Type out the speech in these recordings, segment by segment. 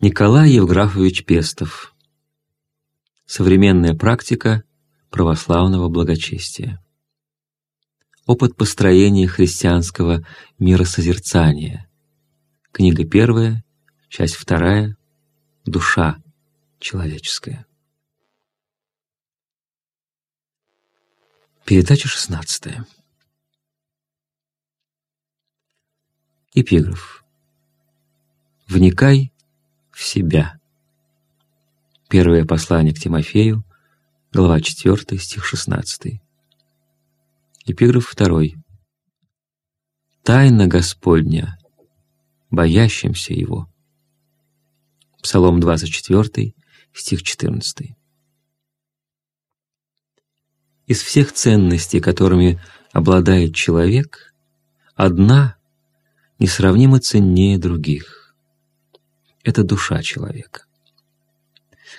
Николай Евграфович Пестов. Современная практика православного благочестия. Опыт построения христианского миросозерцания. Книга первая, часть вторая, душа человеческая. Передача шестнадцатая. Эпиграф. Вникай в себя. Первое послание к Тимофею, глава 4, стих 16. Эпиграф 2. Тайна Господня, боящимся Его. Псалом 24, стих 14. Из всех ценностей, которыми обладает человек, одна несравнимо ценнее других — это душа человека.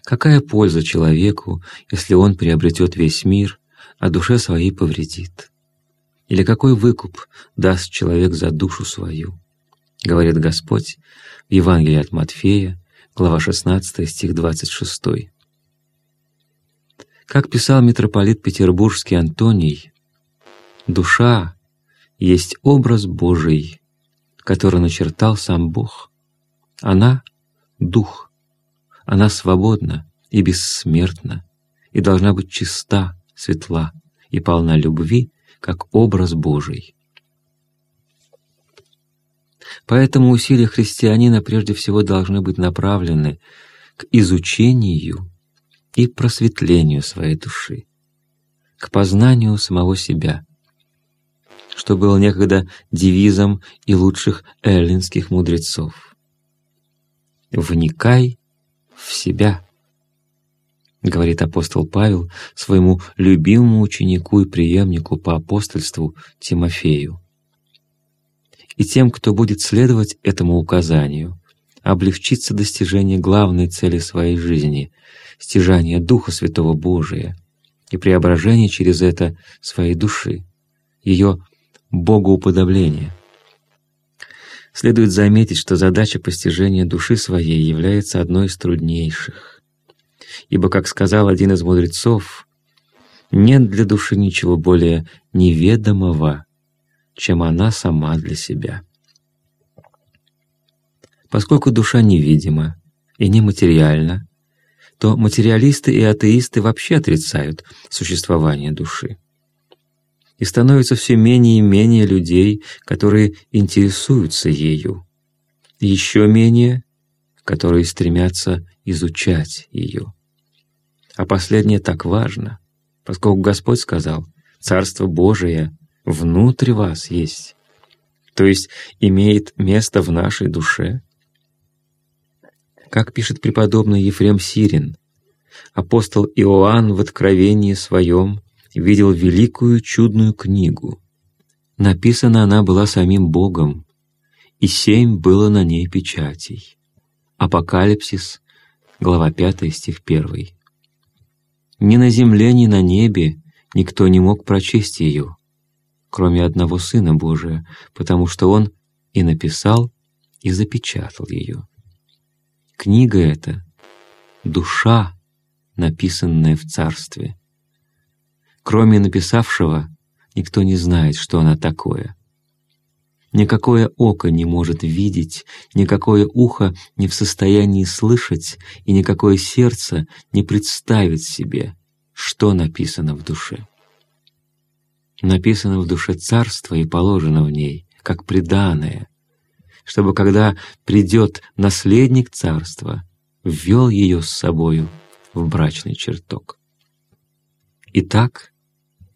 Какая польза человеку, если он приобретет весь мир, а душе своей повредит? Или какой выкуп даст человек за душу свою? Говорит Господь в Евангелии от Матфея, глава 16, стих 26. Как писал митрополит Петербургский Антоний, «Душа есть образ Божий, который начертал сам Бог. Она — Дух, она свободна и бессмертна, и должна быть чиста, светла и полна любви, как образ Божий. Поэтому усилия христианина прежде всего должны быть направлены к изучению и просветлению своей души, к познанию самого себя, что было некогда девизом и лучших эллинских мудрецов. «Вникай в себя, говорит апостол Павел своему любимому ученику и преемнику по апостольству Тимофею. И тем, кто будет следовать этому указанию, облегчится достижение главной цели своей жизни — стяжание Духа Святого Божия и преображение через это своей души, ее богоуподобление — Следует заметить, что задача постижения души своей является одной из труднейших. Ибо, как сказал один из мудрецов, нет для души ничего более неведомого, чем она сама для себя. Поскольку душа невидима и нематериальна, то материалисты и атеисты вообще отрицают существование души и становится все менее и менее людей, которые интересуются ею, еще менее, которые стремятся изучать ее. А последнее так важно, поскольку Господь сказал, «Царство Божие внутри вас есть», то есть имеет место в нашей душе. Как пишет преподобный Ефрем Сирин, апостол Иоанн в Откровении Своем видел великую чудную книгу. Написана она была самим Богом, и семь было на ней печатей. Апокалипсис, глава 5, стих 1. Ни на земле, ни на небе никто не мог прочесть ее, кроме одного Сына Божия, потому что Он и написал, и запечатал ее. Книга эта — душа, написанная в Царстве. Кроме написавшего, никто не знает, что она такое. Никакое око не может видеть, никакое ухо не в состоянии слышать, и никакое сердце не представит себе, что написано в душе. Написано в душе царство и положено в ней, как преданное, чтобы когда придет наследник царства, ввел ее с собою в брачный чертог. Итак,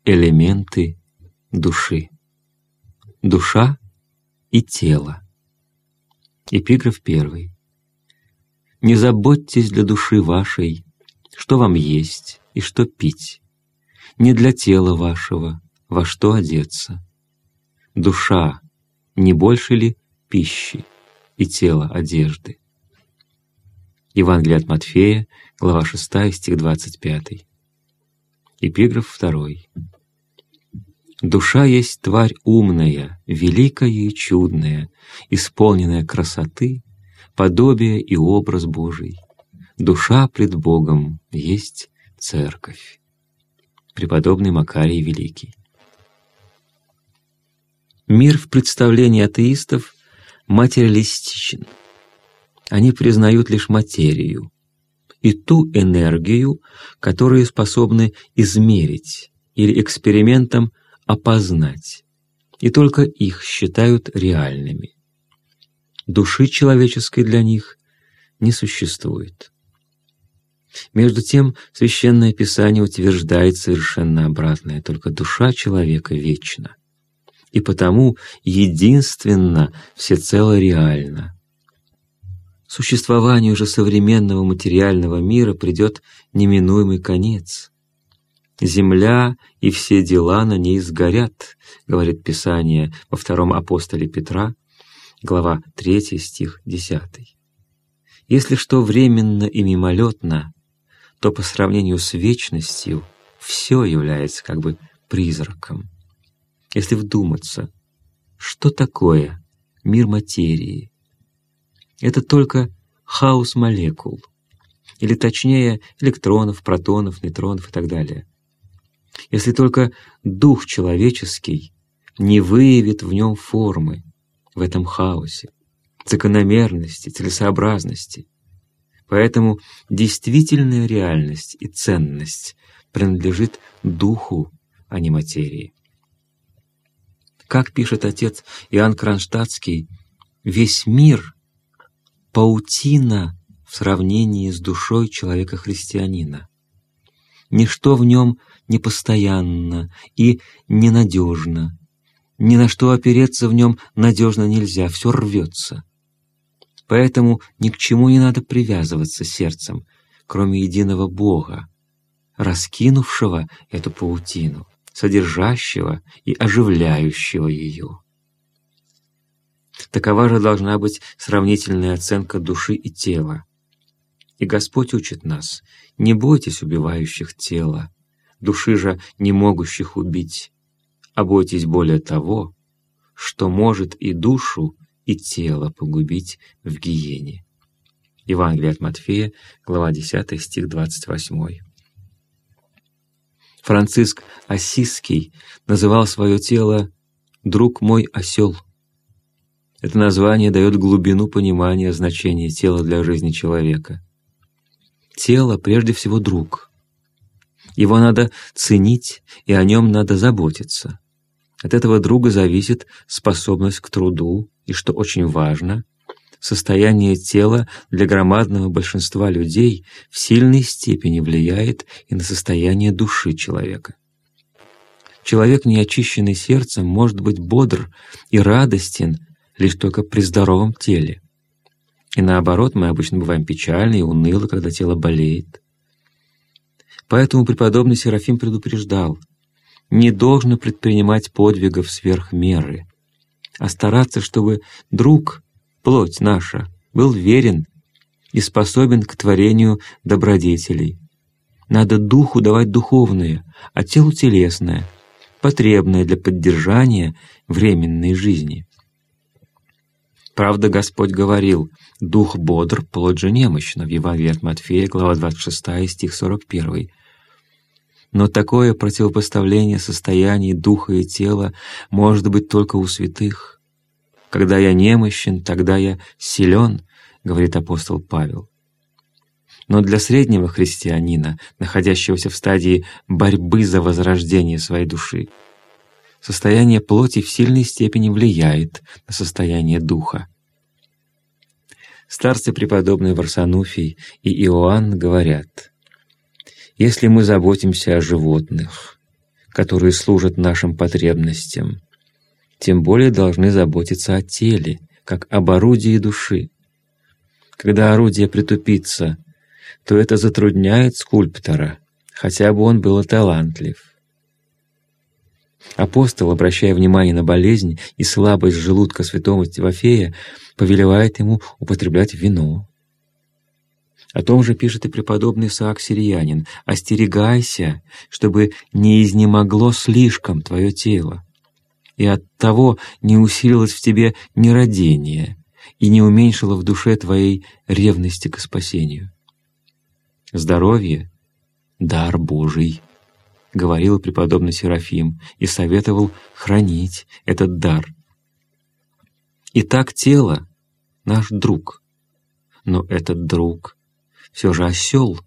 элементы души. Душа и тело. Эпиграф первый. «Не заботьтесь для души вашей, что вам есть и что пить, не для тела вашего, во что одеться. Душа не больше ли пищи и тело одежды?» Евангелие от Матфея, глава 6, стих 25. Эпиграф второй. Душа есть тварь умная, великая и чудная, исполненная красоты, подобие и образ Божий. Душа пред Богом есть церковь. Преподобный Макарий Великий. Мир в представлении атеистов материалистичен. Они признают лишь материю и ту энергию, которую способны измерить или экспериментом опознать, и только их считают реальными. Души человеческой для них не существует. Между тем, Священное Писание утверждает совершенно обратное, только душа человека вечна и потому единственно, всецело реально. Существованию же современного материального мира придет неминуемый конец. «Земля и все дела на ней сгорят», — говорит Писание во втором апостоле Петра, глава 3, стих 10. Если что временно и мимолетно, то по сравнению с вечностью все является как бы призраком. Если вдуматься, что такое мир материи? Это только хаос молекул, или точнее электронов, протонов, нейтронов и так далее. Если только дух человеческий не выявит в нем формы, в этом хаосе, закономерности, целесообразности. Поэтому действительная реальность и ценность принадлежит духу, а не материи. Как пишет отец Иоанн Кронштадтский, весь мир — паутина в сравнении с душой человека-христианина. Ничто в нем не постоянно и ненадежно. Ни на что опереться в нем надежно нельзя, все рвется. Поэтому ни к чему не надо привязываться сердцем, кроме единого Бога, раскинувшего эту паутину содержащего и оживляющего ее. Такова же должна быть сравнительная оценка души и тела. И Господь учит нас, не бойтесь убивающих тела, души же не могущих убить, а бойтесь более того, что может и душу, и тело погубить в гиене. Евангелие от Матфея, глава 10, стих 28. Франциск Осиский называл свое тело «друг мой осел». Это название дает глубину понимания значения тела для жизни человека. Тело прежде всего друг. Его надо ценить, и о нем надо заботиться. От этого друга зависит способность к труду, и, что очень важно, состояние тела для громадного большинства людей в сильной степени влияет и на состояние души человека. Человек, не очищенный сердцем, может быть бодр и радостен лишь только при здоровом теле. И наоборот, мы обычно бываем печальны и унылы, когда тело болеет. Поэтому преподобный Серафим предупреждал, не должно предпринимать подвигов сверх меры, а стараться, чтобы друг плоть наша, был верен и способен к творению добродетелей. Надо духу давать духовное, а телу телесное, потребное для поддержания временной жизни. Правда, Господь говорил, «Дух бодр, плоть же немощна» в Евангелии от Матфея, глава 26, стих 41. Но такое противопоставление состояний духа и тела может быть только у святых. «Когда я немощен, тогда я силен», — говорит апостол Павел. Но для среднего христианина, находящегося в стадии борьбы за возрождение своей души, состояние плоти в сильной степени влияет на состояние духа. Старцы преподобные Варсануфий и Иоанн говорят, «Если мы заботимся о животных, которые служат нашим потребностям, тем более должны заботиться о теле, как об орудии души. Когда орудие притупится, то это затрудняет скульптора, хотя бы он был талантлив. Апостол, обращая внимание на болезнь и слабость желудка святого Тимофея, повелевает ему употреблять вино. О том же пишет и преподобный Саак Сириянин «Остерегайся, чтобы не изнемогло слишком твое тело, и от того не усилилось в тебе нерадение, и не уменьшила в душе твоей ревности к спасению. Здоровье — дар Божий, — говорил преподобный Серафим и советовал хранить этот дар. Итак, тело — наш друг, но этот друг все же осел,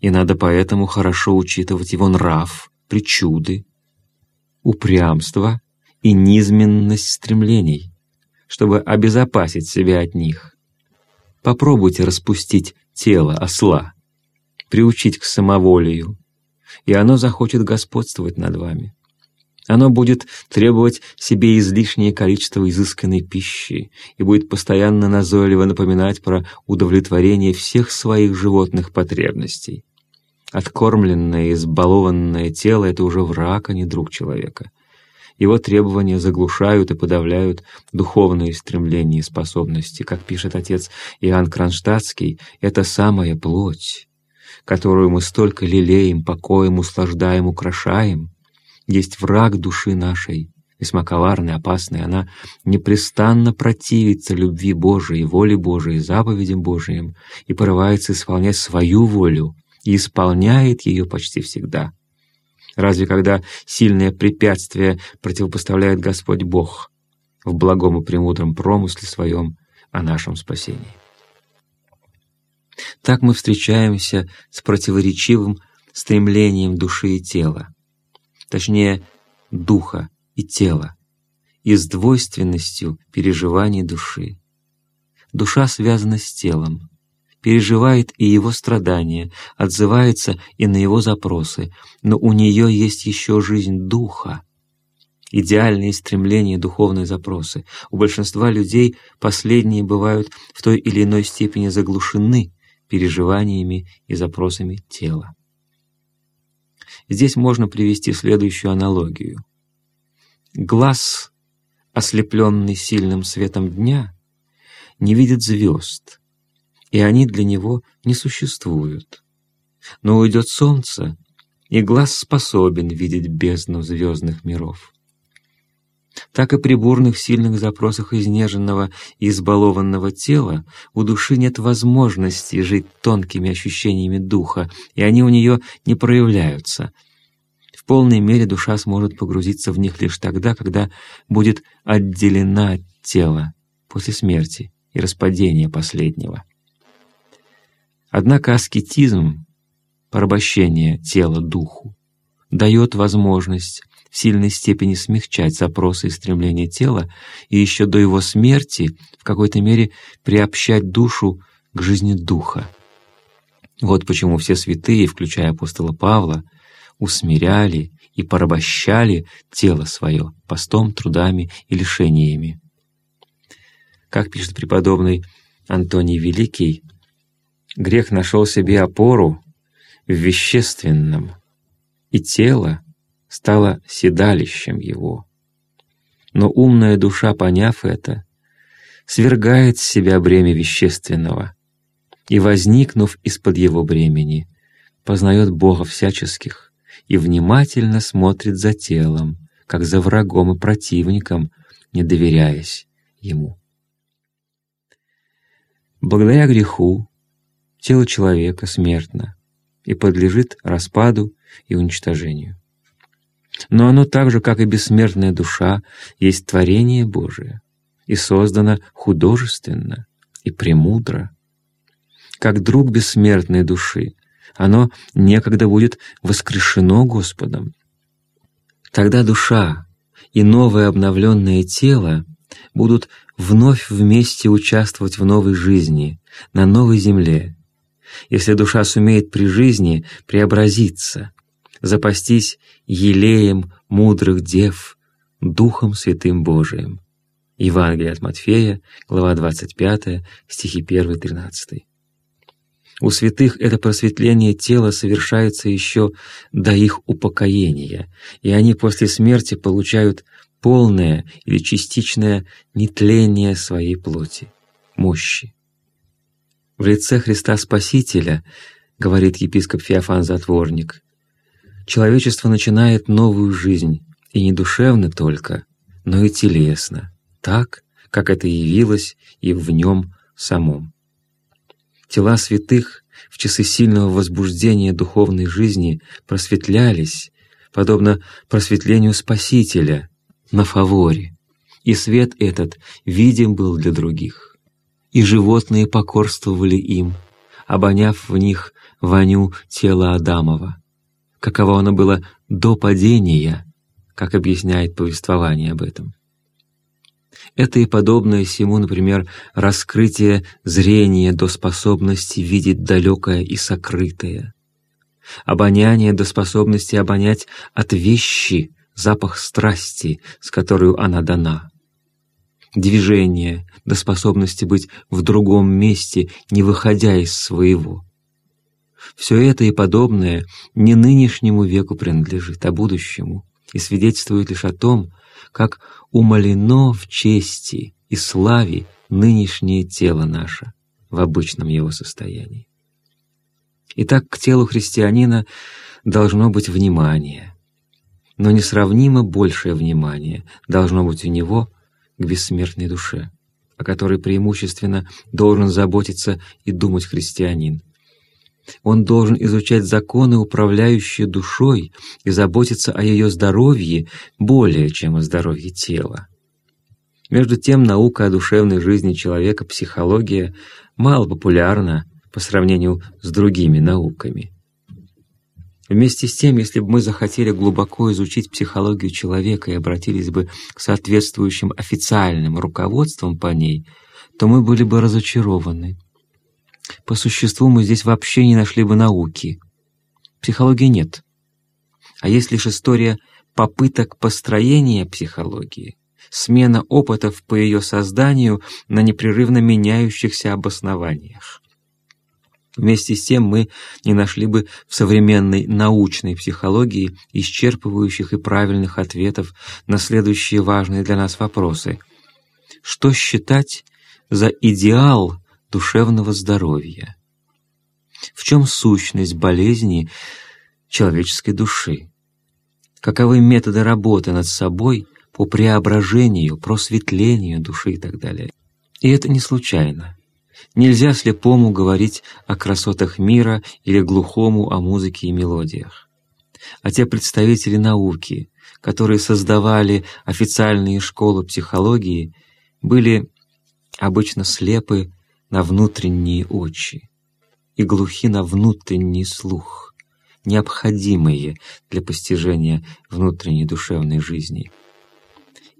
и надо поэтому хорошо учитывать его нрав, причуды, упрямство и низменность стремлений, чтобы обезопасить себя от них. Попробуйте распустить тело осла, приучить к самоволию, и оно захочет господствовать над вами. Оно будет требовать себе излишнее количество изысканной пищи и будет постоянно назойливо напоминать про удовлетворение всех своих животных потребностей. Откормленное, избалованное тело — это уже враг, а не друг человека. Его требования заглушают и подавляют духовные стремления и способности. Как пишет отец Иоанн Кронштадтский, это самая плоть, которую мы столько лелеем, покоем, услаждаем, украшаем, есть враг души нашей, весьма коварный, опасный, она непрестанно противится любви Божией, воле Божией, заповедям Божиим и порывается исполнять свою волю и исполняет ее почти всегда. Разве когда сильное препятствие противопоставляет Господь Бог в благом и премудром промысле своем о нашем спасении? Так мы встречаемся с противоречивым стремлением души и тела, точнее, духа и тела, и с двойственностью переживаний души. Душа связана с телом, переживает и его страдания, отзывается и на его запросы, но у нее есть еще жизнь духа, идеальные стремления, духовные запросы. У большинства людей последние бывают в той или иной степени заглушены переживаниями и запросами тела. Здесь можно привести следующую аналогию. Глаз, ослепленный сильным светом дня, не видит звезд, и они для него не существуют. Но уйдет солнце, и глаз способен видеть бездну звездных миров так и при бурных сильных запросах изнеженного и избалованного тела у души нет возможности жить тонкими ощущениями духа, и они у нее не проявляются. В полной мере душа сможет погрузиться в них лишь тогда, когда будет отделена от тела после смерти и распадения последнего. Однако аскетизм, порабощение тела духу, дает возможность в сильной степени смягчать запросы и стремления тела и еще до его смерти в какой-то мере приобщать душу к жизни духа. Вот почему все святые, включая апостола Павла, усмиряли и порабощали тело свое постом, трудами и лишениями. Как пишет преподобный Антоний Великий, грех нашел себе опору в вещественном, и тело стало седалищем его. Но умная душа, поняв это, свергает с себя бремя вещественного и, возникнув из-под его бремени, познает Бога всяческих и внимательно смотрит за телом, как за врагом и противником, не доверяясь ему. Благодаря греху тело человека смертно и подлежит распаду и уничтожению. Но оно так же, как и бессмертная душа, есть творение Божие и создано художественно и премудро. Как друг бессмертной души, оно некогда будет воскрешено Господом. Тогда душа и новое обновленное тело будут вновь вместе участвовать в новой жизни, на новой земле. Если душа сумеет при жизни преобразиться, запастись елеем мудрых дев, Духом Святым Божиим. Евангелие от Матфея, глава 25, стихи 1-13. У святых это просветление тела совершается еще до их упокоения, и они после смерти получают полное или частичное нетление своей плоти, мощи. В лице Христа Спасителя, говорит епископ Феофан Затворник, человечество начинает новую жизнь, и не душевно только, но и телесно, так, как это явилось и в нем самом. Тела святых в часы сильного возбуждения духовной жизни просветлялись, подобно просветлению Спасителя на фаворе, и свет этот видим был для других. И животные покорствовали им, обоняв в них воню тела Адамова. Каково оно было до падения, как объясняет повествование об этом. Это и подобное сему, например, раскрытие зрения до способности видеть далекое и сокрытое, обоняние до способности обонять от вещи запах страсти, с которой она дана, движение до способности быть в другом месте, не выходя из своего. Все это и подобное не нынешнему веку принадлежит, а будущему, и свидетельствует лишь о том, как умолено в чести и славе нынешнее тело наше в обычном его состоянии. Итак, к телу христианина должно быть внимание, но несравнимо большее внимание должно быть у него к бессмертной душе, о которой преимущественно должен заботиться и думать христианин. Он должен изучать законы, управляющие душой, и заботиться о ее здоровье более, чем о здоровье тела. Между тем, наука о душевной жизни человека, психология, мало популярна по сравнению с другими науками. Вместе с тем, если бы мы захотели глубоко изучить психологию человека и обратились бы к соответствующим официальным руководствам по ней, то мы были бы разочарованы. По существу мы здесь вообще не нашли бы науки. Психологии нет. А есть лишь история попыток построения психологии, смена опытов по ее созданию на непрерывно меняющихся обоснованиях. Вместе с тем мы не нашли бы в современной научной психологии исчерпывающих и правильных ответов на следующие важные для нас вопросы. Что считать за идеал душевного здоровья? В чем сущность болезни человеческой души? Каковы методы работы над собой по преображению, просветлению души и так далее? И это не случайно. Нельзя слепому говорить о красотах мира или глухому о музыке и мелодиях. А те представители науки, которые создавали официальные школы психологии, были обычно слепы на внутренние очи и глухи на внутренний слух, необходимые для постижения внутренней душевной жизни.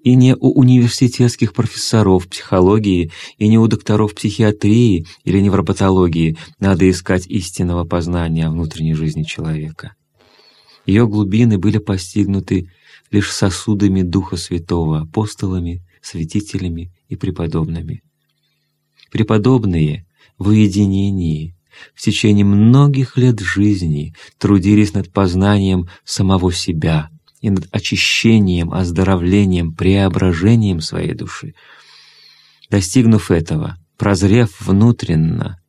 И не у университетских профессоров психологии, и не у докторов психиатрии или невропатологии надо искать истинного познания внутренней жизни человека. Ее глубины были постигнуты лишь сосудами Духа Святого, апостолами, святителями и преподобными преподобные в уединении в течение многих лет жизни трудились над познанием самого себя и над очищением, оздоровлением, преображением своей души. Достигнув этого, прозрев внутренно,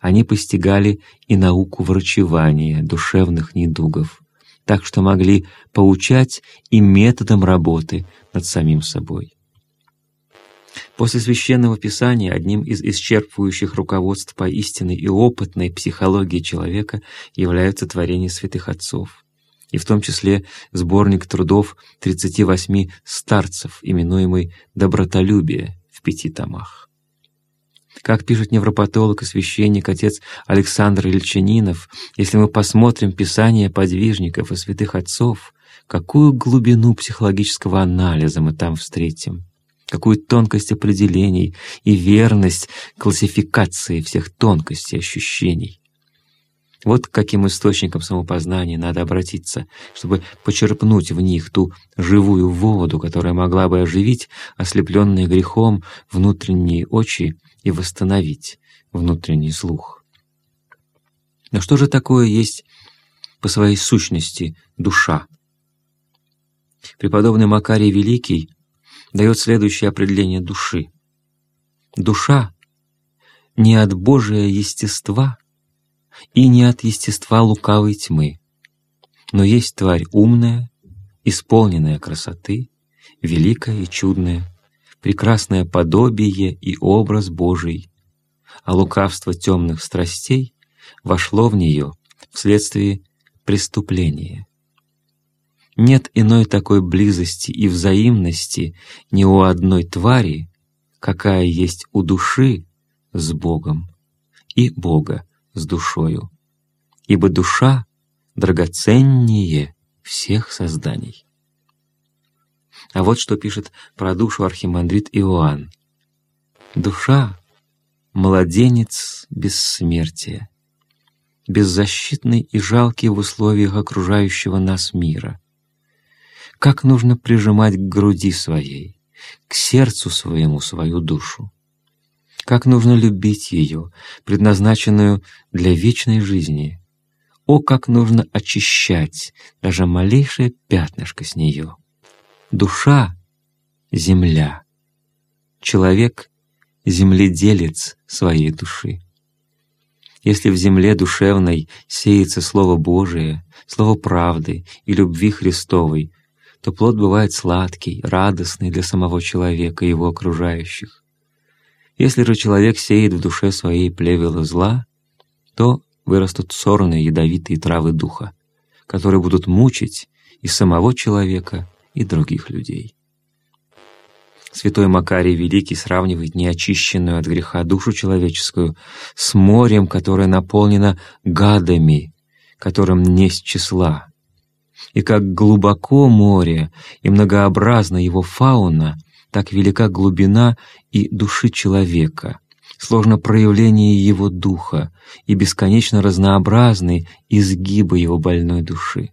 они постигали и науку врачевания душевных недугов, так что могли поучать и методом работы над самим собой. После Священного Писания одним из исчерпывающих руководств по истинной и опытной психологии человека являются творения святых отцов, и в том числе сборник трудов 38 старцев, именуемый «Добротолюбие» в пяти томах. Как пишет невропатолог и священник отец Александр Ильчанинов, если мы посмотрим Писания подвижников и святых отцов, какую глубину психологического анализа мы там встретим какую тонкость определений и верность классификации всех тонкостей ощущений. Вот к каким источникам самопознания надо обратиться, чтобы почерпнуть в них ту живую воду, которая могла бы оживить ослепленные грехом внутренние очи и восстановить внутренний слух. Но что же такое есть по своей сущности душа? Преподобный Макарий Великий дает следующее определение души. Душа не от Божия естества и не от естества лукавой тьмы, но есть тварь умная, исполненная красоты, великая и чудная, прекрасное подобие и образ Божий, а лукавство темных страстей вошло в нее вследствие преступления. Нет иной такой близости и взаимности ни у одной твари, какая есть у души с Богом и Бога с душою, ибо душа драгоценнее всех созданий. А вот что пишет про душу архимандрит Иоанн. «Душа — младенец бессмертия, беззащитный и жалкий в условиях окружающего нас мира. Как нужно прижимать к груди своей, к сердцу своему свою душу. Как нужно любить ее, предназначенную для вечной жизни. О, как нужно очищать даже малейшее пятнышко с нее. Душа — земля. Человек — земледелец своей души. Если в земле душевной сеется Слово Божие, Слово правды и любви Христовой, то плод бывает сладкий, радостный для самого человека и его окружающих. Если же человек сеет в душе своей плевело зла, то вырастут сорные ядовитые травы духа, которые будут мучить и самого человека, и других людей. Святой Макарий Великий сравнивает неочищенную от греха душу человеческую с морем, которое наполнено гадами, которым несть числа, и как глубоко море и многообразна его фауна, так велика глубина и души человека, сложно проявление его духа и бесконечно разнообразны изгибы его больной души.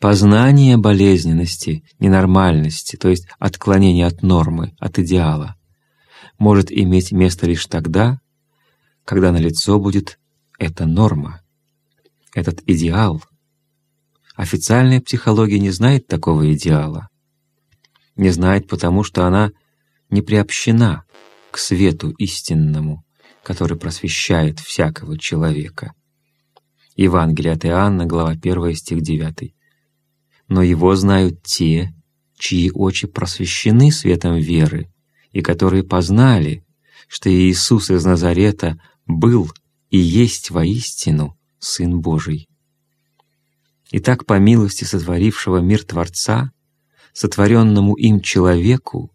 Познание болезненности, ненормальности, то есть отклонения от нормы, от идеала, может иметь место лишь тогда, когда на лицо будет эта норма, этот идеал — Официальная психология не знает такого идеала. Не знает потому, что она не приобщена к свету истинному, который просвещает всякого человека. Евангелие от Иоанна, глава 1, стих 9. «Но его знают те, чьи очи просвещены светом веры, и которые познали, что Иисус из Назарета был и есть воистину Сын Божий». И так, по милости сотворившего мир Творца, сотворенному им человеку,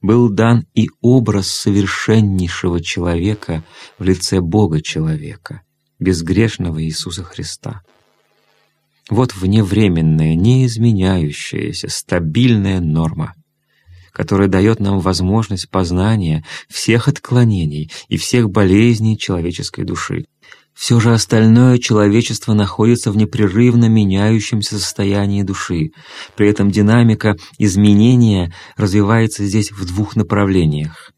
был дан и образ совершеннейшего человека в лице Бога-человека, безгрешного Иисуса Христа. Вот вневременная, неизменяющаяся, стабильная норма, которая дает нам возможность познания всех отклонений и всех болезней человеческой души, все же остальное человечество находится в непрерывно меняющемся состоянии души. При этом динамика изменения развивается здесь в двух направлениях.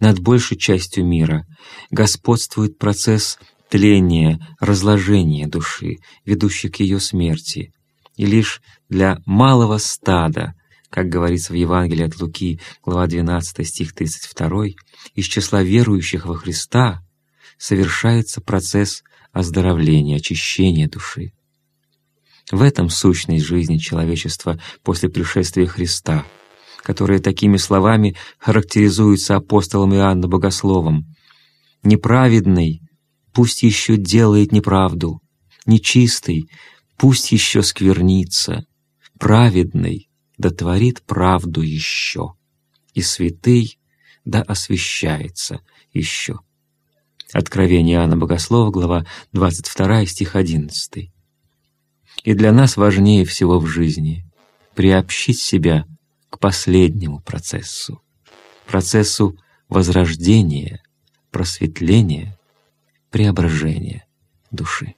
Над большей частью мира господствует процесс тления, разложения души, ведущий к ее смерти. И лишь для малого стада, как говорится в Евангелии от Луки, глава 12, стих 32, из числа верующих во Христа — совершается процесс оздоровления, очищения души. В этом сущность жизни человечества после пришествия Христа, которая такими словами характеризуется апостолом Иоанном Богословом. «Неправедный пусть еще делает неправду, нечистый пусть еще сквернится, праведный да творит правду еще, и святый да освящается еще». Откровение Иоанна Богослова, глава 22, стих 11. И для нас важнее всего в жизни приобщить себя к последнему процессу, процессу возрождения, просветления, преображения души.